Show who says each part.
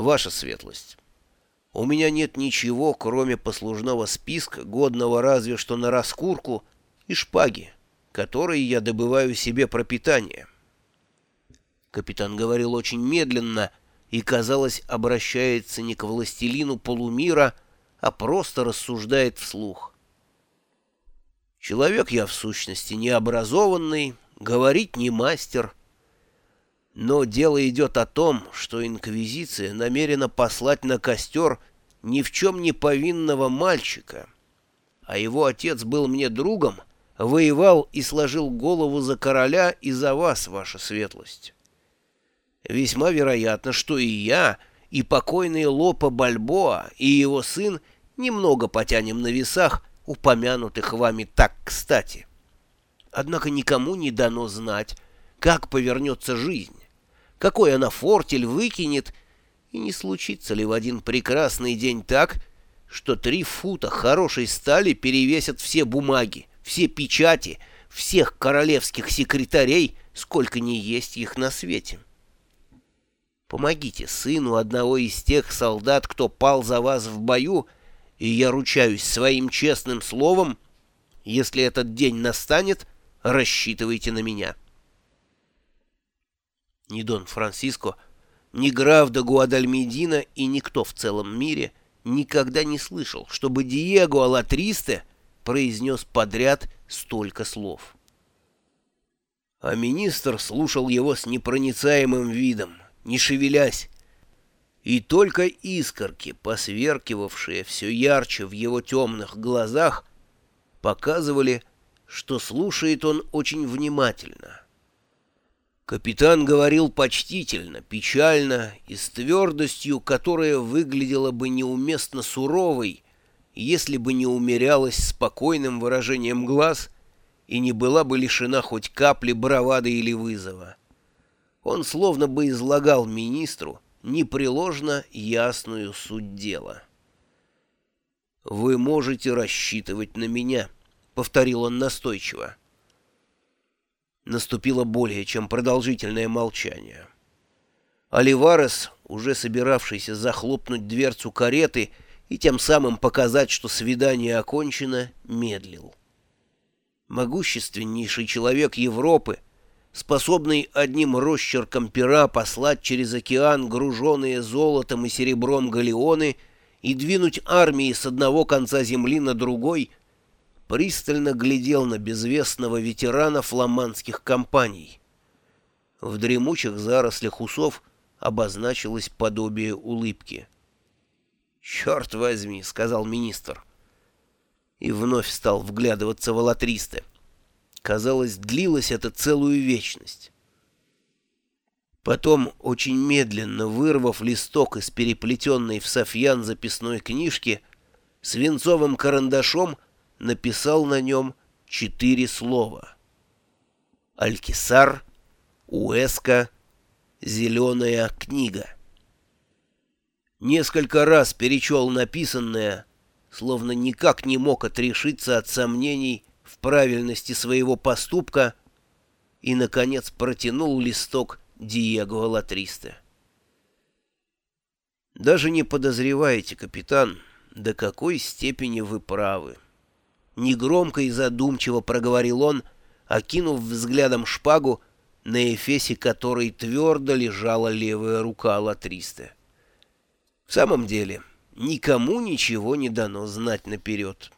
Speaker 1: Ваша светлость, у меня нет ничего, кроме послужного списка, годного разве что на раскурку и шпаги, которые я добываю себе пропитание. Капитан говорил очень медленно и, казалось, обращается не к властелину полумира, а просто рассуждает вслух. Человек я в сущности необразованный, говорить не мастер. Но дело идет о том, что Инквизиция намерена послать на костер ни в чем не повинного мальчика. А его отец был мне другом, воевал и сложил голову за короля и за вас, ваша светлость. Весьма вероятно, что и я, и покойный Лопа Бальбоа, и его сын немного потянем на весах, упомянутых вами так кстати. Однако никому не дано знать, как повернется жизнь, какой она фортель выкинет, и не случится ли в один прекрасный день так, что три фута хорошей стали перевесят все бумаги, все печати, всех королевских секретарей, сколько ни есть их на свете. Помогите сыну одного из тех солдат, кто пал за вас в бою, и я ручаюсь своим честным словом, если этот день настанет, рассчитывайте на меня. Ни Дон Франциско, ни граф де Гуадальмедина и никто в целом мире никогда не слышал, чтобы Диего Алатристе произнес подряд столько слов. А министр слушал его с непроницаемым видом, не шевелясь, и только искорки, посверкивавшие все ярче в его темных глазах, показывали, что слушает он очень внимательно. Капитан говорил почтительно, печально и с твердостью, которая выглядела бы неуместно суровой, если бы не умерялась спокойным выражением глаз и не была бы лишена хоть капли бравады или вызова. Он словно бы излагал министру непреложно ясную суть дела. «Вы можете рассчитывать на меня», — повторил он настойчиво. Наступило более чем продолжительное молчание. Оливарес, уже собиравшийся захлопнуть дверцу кареты и тем самым показать, что свидание окончено, медлил. Могущественнейший человек Европы — способный одним росчерком пера послать через океан груженные золотом и серебром галеоны и двинуть армии с одного конца земли на другой, пристально глядел на безвестного ветерана фламандских компаний. В дремучих зарослях усов обозначилось подобие улыбки. «Черт возьми!» — сказал министр. И вновь стал вглядываться в Алатристе. Казалось, длилось это целую вечность. Потом, очень медленно вырвав листок из переплетенной в софьян записной книжки, свинцовым карандашом написал на нем четыре слова. Алькисар, Уэска, Зеленая книга. Несколько раз перечел написанное, словно никак не мог отрешиться от сомнений, в правильности своего поступка и, наконец, протянул листок Диего Латриста. «Даже не подозреваете, капитан, до какой степени вы правы». Негромко и задумчиво проговорил он, окинув взглядом шпагу, на эфесе которой твердо лежала левая рука Латриста. В самом деле, никому ничего не дано знать наперед.